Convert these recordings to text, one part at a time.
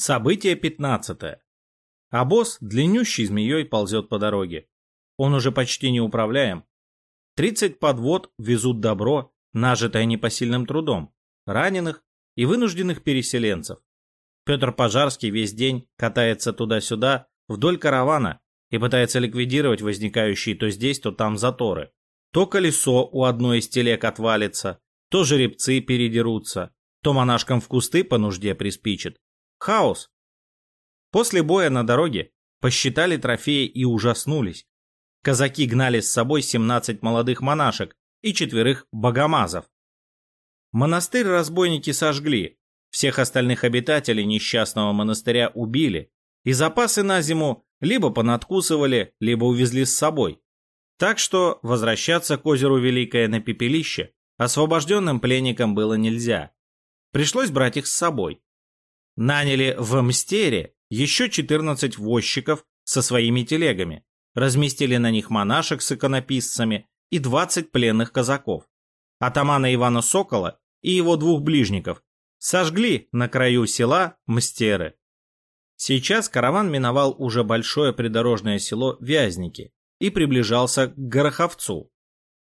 Событие 15. А босс длиннющей змеей ползет по дороге. Он уже почти не управляем. 30 подвод везут добро, нажитое непосильным трудом, раненых и вынужденных переселенцев. Петр Пожарский весь день катается туда-сюда вдоль каравана и пытается ликвидировать возникающие то здесь, то там заторы. То колесо у одной из телег отвалится, то жеребцы передерутся, то монашкам в кусты по нужде приспичит. Хаос. После боя на дороге посчитали трофеи и ужаснулись. Казаки гнали с собой 17 молодых монашек и четверых богомазов. Монастырь разбойники сожгли, всех остальных обитателей несчастного монастыря убили, и запасы на зиму либо понадкусывали, либо увезли с собой. Так что возвращаться к озеру Великое на пепелище освобожденным пленникам было нельзя. Пришлось брать их с собой. Наняли в Мстере еще 14 возчиков со своими телегами, разместили на них монашек с иконописцами и 20 пленных казаков. Атамана Ивана Сокола и его двух ближников сожгли на краю села Мстеры. Сейчас караван миновал уже большое придорожное село Вязники и приближался к Гороховцу.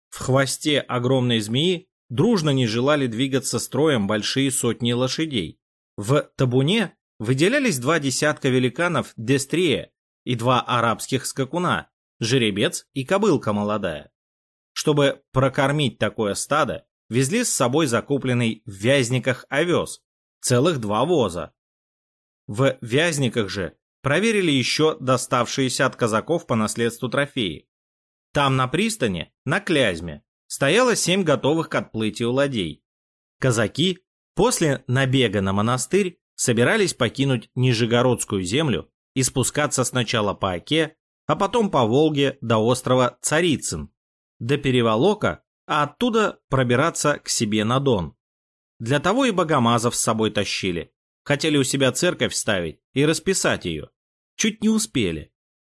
В хвосте огромной змеи дружно не желали двигаться строем большие сотни лошадей. В табуне выделялись два десятка великанов Дестрия и два арабских скакуна, жеребец и кобылка молодая. Чтобы прокормить такое стадо, везли с собой закупленный в вязниках овес, целых два воза. В вязниках же проверили еще доставшиеся от казаков по наследству трофеи. Там на пристани, на Клязьме, стояло семь готовых к отплытию ладей. Казаки После набега на монастырь собирались покинуть Нижегородскую землю и спускаться сначала по Оке, а потом по Волге до острова Царицын, до Переволока, а оттуда пробираться к себе на Дон. Для того и богомазов с собой тащили. Хотели у себя церковь ставить и расписать ее. Чуть не успели.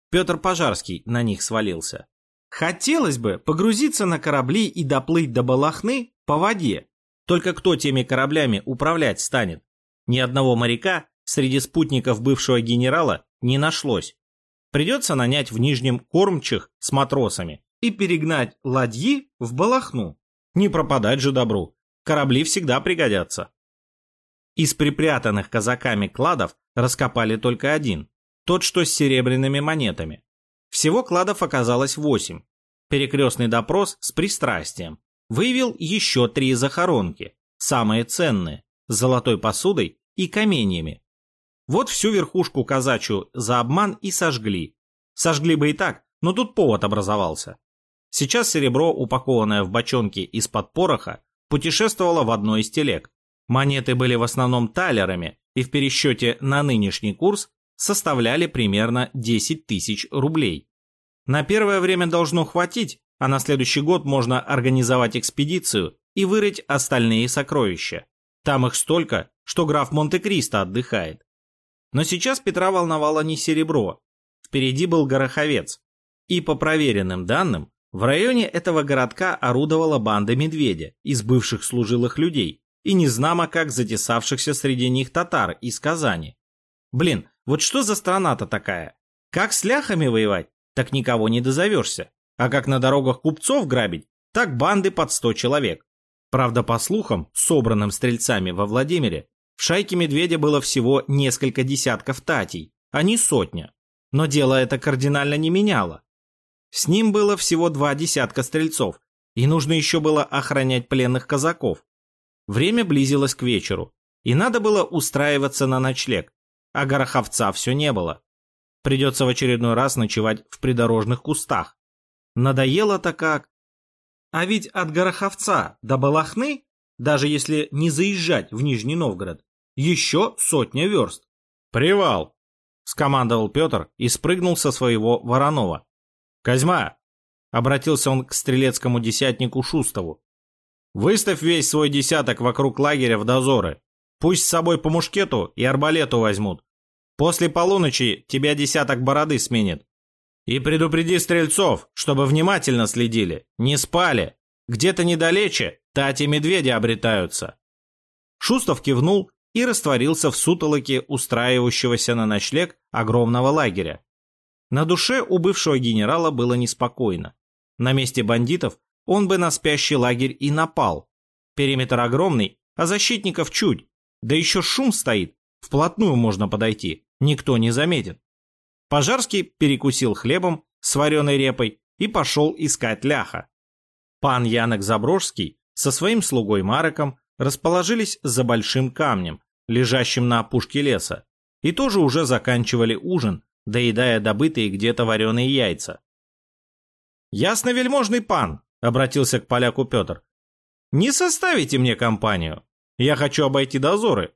Петр Пожарский на них свалился. Хотелось бы погрузиться на корабли и доплыть до Балахны по воде, только кто теми кораблями управлять станет? Ни одного моряка среди спутников бывшего генерала не нашлось. Придется нанять в Нижнем кормчих с матросами и перегнать ладьи в Балахну. Не пропадать же добру. Корабли всегда пригодятся. Из припрятанных казаками кладов раскопали только один. Тот, что с серебряными монетами. Всего кладов оказалось восемь. Перекрестный допрос с пристрастием выявил еще три захоронки, самые ценные, с золотой посудой и каменьями. Вот всю верхушку казачью за обман и сожгли. Сожгли бы и так, но тут повод образовался. Сейчас серебро, упакованное в бочонки из-под пороха, путешествовало в одной из телег. Монеты были в основном талерами и в пересчете на нынешний курс составляли примерно 10 тысяч рублей. На первое время должно хватить, а на следующий год можно организовать экспедицию и вырыть остальные сокровища. Там их столько, что граф Монте-Кристо отдыхает. Но сейчас Петра волновало не серебро. Впереди был Гороховец. И по проверенным данным, в районе этого городка орудовала банда медведя из бывших служилых людей и незнамо как затесавшихся среди них татар из Казани. Блин, вот что за страна-то такая? Как с ляхами воевать, так никого не дозовешься. А как на дорогах купцов грабить, так банды под сто человек. Правда, по слухам, собранным стрельцами во Владимире, в шайке медведя было всего несколько десятков татей, а не сотня. Но дело это кардинально не меняло. С ним было всего два десятка стрельцов, и нужно еще было охранять пленных казаков. Время близилось к вечеру, и надо было устраиваться на ночлег, а гороховца все не было. Придется в очередной раз ночевать в придорожных кустах. Надоело-то как. А ведь от Гороховца до Балахны, даже если не заезжать в Нижний Новгород, еще сотня верст. «Привал!» — скомандовал Петр и спрыгнул со своего Воронова. «Козьма!» — обратился он к стрелецкому десятнику Шустову. «Выставь весь свой десяток вокруг лагеря в дозоры. Пусть с собой по мушкету и арбалету возьмут. После полуночи тебя десяток бороды сменит. И предупреди стрельцов, чтобы внимательно следили, не спали. Где-то недалече тати медведи обретаются. Шустов кивнул и растворился в сутолоке устраивающегося на ночлег огромного лагеря. На душе у бывшего генерала было неспокойно. На месте бандитов он бы на спящий лагерь и напал. Периметр огромный, а защитников чуть. Да еще шум стоит, вплотную можно подойти, никто не заметит. Пожарский перекусил хлебом с вареной репой и пошел искать ляха. Пан Янок Заброжский со своим слугой Мареком расположились за большим камнем, лежащим на опушке леса, и тоже уже заканчивали ужин, доедая добытые где-то вареные яйца. «Ясно, вельможный пан!» — обратился к поляку Петр. «Не составите мне компанию. Я хочу обойти дозоры.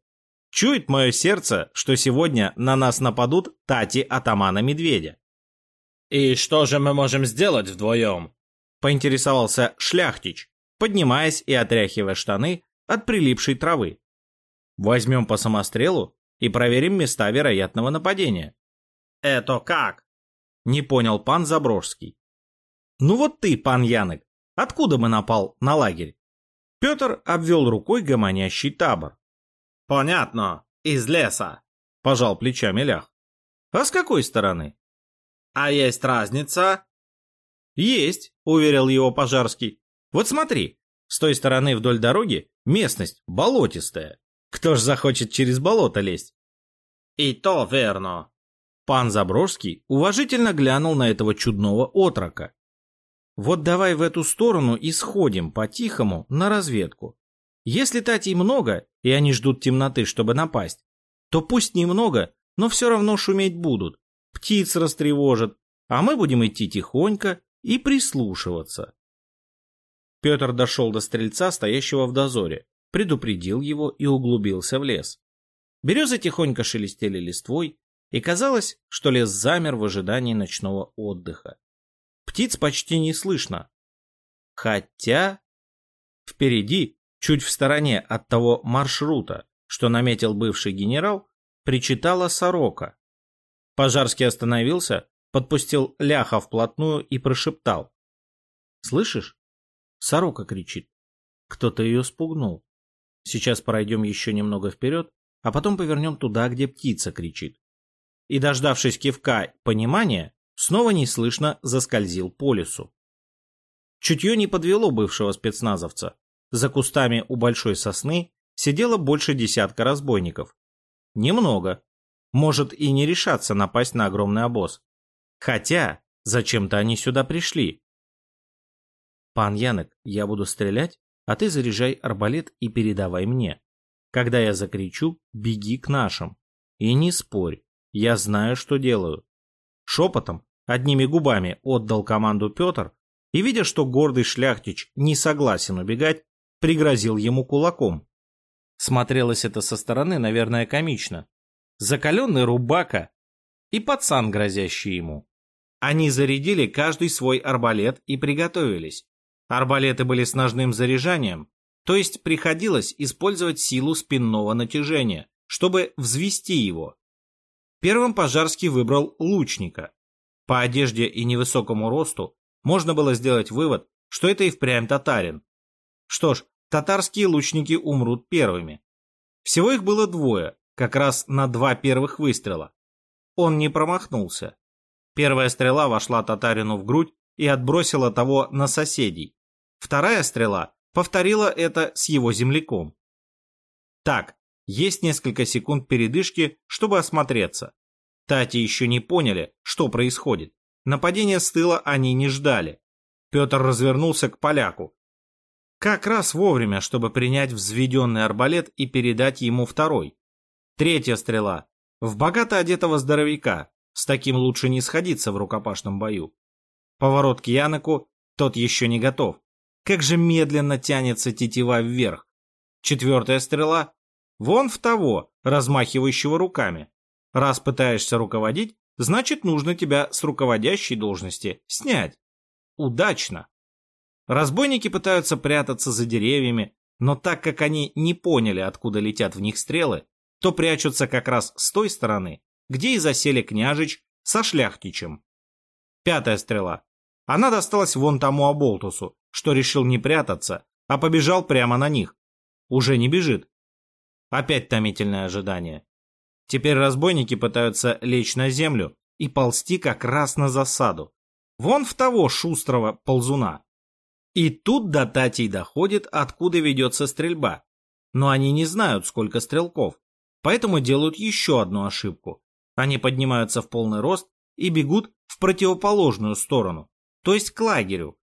Чует мое сердце, что сегодня на нас нападут тати атамана медведя». «И что же мы можем сделать вдвоем?» — поинтересовался шляхтич, поднимаясь и отряхивая штаны от прилипшей травы. Возьмем по самострелу и проверим места вероятного нападения. Это как? Не понял пан Заброжский. Ну вот ты, пан Янок, откуда мы напал на лагерь? Петр обвел рукой гомонящий табор. Понятно, из леса, пожал плечами лях. А с какой стороны? А есть разница? Есть, уверил его Пожарский. Вот смотри, с той стороны вдоль дороги местность болотистая. Кто ж захочет через болото лезть? И то верно. Пан Заброжский уважительно глянул на этого чудного отрока. Вот давай в эту сторону и сходим по-тихому на разведку. Если татей много, и они ждут темноты, чтобы напасть, то пусть немного, но все равно шуметь будут. Птиц растревожат, а мы будем идти тихонько и прислушиваться. Петр дошел до стрельца, стоящего в дозоре, предупредил его и углубился в лес. Березы тихонько шелестели листвой, и казалось, что лес замер в ожидании ночного отдыха. Птиц почти не слышно. Хотя... Впереди, чуть в стороне от того маршрута, что наметил бывший генерал, причитала сорока. Пожарский остановился, подпустил ляха вплотную и прошептал. «Слышишь? Сорока кричит. Кто-то ее спугнул. Сейчас пройдем еще немного вперед, а потом повернем туда, где птица кричит. И, дождавшись кивка понимания, снова неслышно заскользил по лесу. Чутье не подвело бывшего спецназовца. За кустами у большой сосны сидело больше десятка разбойников. Немного. Может и не решаться напасть на огромный обоз. Хотя, зачем-то они сюда пришли. «Пан Янок, я буду стрелять, а ты заряжай арбалет и передавай мне. Когда я закричу, беги к нашим. И не спорь, я знаю, что делаю». Шепотом, одними губами отдал команду Петр и, видя, что гордый шляхтич не согласен убегать, пригрозил ему кулаком. Смотрелось это со стороны, наверное, комично. Закаленный рубака и пацан, грозящий ему. Они зарядили каждый свой арбалет и приготовились. Арбалеты были с ножным заряжанием, то есть приходилось использовать силу спинного натяжения, чтобы взвести его. Первым Пожарский выбрал лучника. По одежде и невысокому росту можно было сделать вывод, что это и впрямь татарин. Что ж, татарские лучники умрут первыми. Всего их было двое, как раз на два первых выстрела. Он не промахнулся. Первая стрела вошла татарину в грудь и отбросила того на соседей. Вторая стрела повторила это с его земляком. Так, есть несколько секунд передышки, чтобы осмотреться. Тати еще не поняли, что происходит. Нападения с тыла они не ждали. Петр развернулся к поляку. Как раз вовремя, чтобы принять взведенный арбалет и передать ему второй. Третья стрела. В богато одетого здоровяка. С таким лучше не сходиться в рукопашном бою. Поворот к Яноку, тот еще не готов. Как же медленно тянется тетива вверх. Четвертая стрела. Вон в того, размахивающего руками. Раз пытаешься руководить, значит нужно тебя с руководящей должности снять. Удачно. Разбойники пытаются прятаться за деревьями, но так как они не поняли, откуда летят в них стрелы, то прячутся как раз с той стороны, где и засели княжич со шляхтичем. Пятая стрела. Она досталась вон тому оболтусу, что решил не прятаться, а побежал прямо на них. Уже не бежит. Опять томительное ожидание. Теперь разбойники пытаются лечь на землю и ползти как раз на засаду. Вон в того шустрого ползуна. И тут до Татей доходит, откуда ведется стрельба. Но они не знают, сколько стрелков, поэтому делают еще одну ошибку. Они поднимаются в полный рост и бегут в противоположную сторону, то есть к лагерю.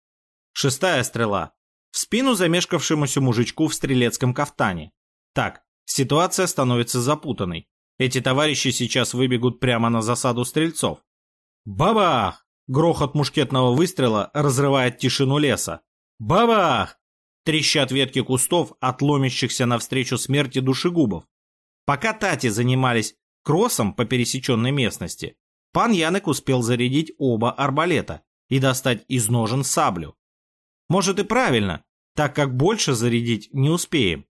Шестая стрела. В спину замешкавшемуся мужичку в стрелецком кафтане. Так, ситуация становится запутанной. Эти товарищи сейчас выбегут прямо на засаду стрельцов. Бабах! Грохот мушкетного выстрела разрывает тишину леса. Бабах! Трещат ветки кустов, отломящихся навстречу смерти душегубов. Пока Тати занимались кроссом по пересеченной местности, пан Янек успел зарядить оба арбалета и достать из ножен саблю. Может и правильно, так как больше зарядить не успеем.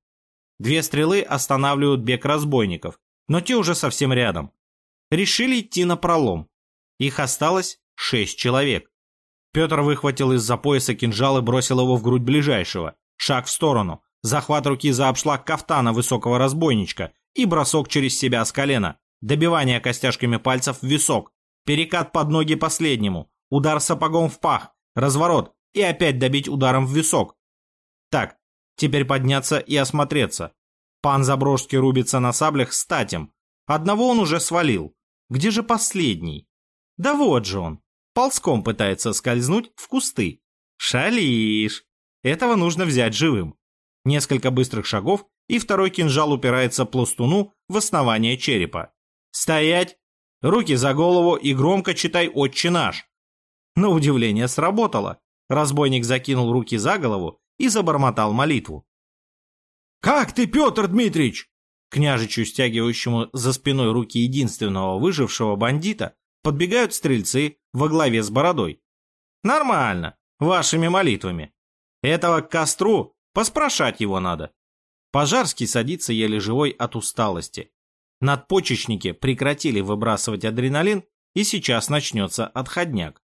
Две стрелы останавливают бег разбойников, но те уже совсем рядом. Решили идти на пролом. Их осталось шесть человек. Петр выхватил из-за пояса кинжал и бросил его в грудь ближайшего. Шаг в сторону. Захват руки за обшлаг кафтана высокого разбойничка и бросок через себя с колена. Добивание костяшками пальцев в висок. Перекат под ноги последнему. Удар сапогом в пах. Разворот. И опять добить ударом в висок. Так, теперь подняться и осмотреться. Пан Заброжский рубится на саблях с Татем. Одного он уже свалил. Где же последний? Да вот же он. Ползком пытается скользнуть в кусты. Шалишь. Этого нужно взять живым. Несколько быстрых шагов, и второй кинжал упирается пластуну в основание черепа. «Стоять! Руки за голову и громко читай «Отче наш». На удивление сработало. Разбойник закинул руки за голову и забормотал молитву. «Как ты, Петр Дмитриевич?» Княжичу, стягивающему за спиной руки единственного выжившего бандита, подбегают стрельцы во главе с бородой. «Нормально, вашими молитвами. Этого к костру поспрашать его надо». Пожарский садится еле живой от усталости. Надпочечники прекратили выбрасывать адреналин, и сейчас начнется отходняк.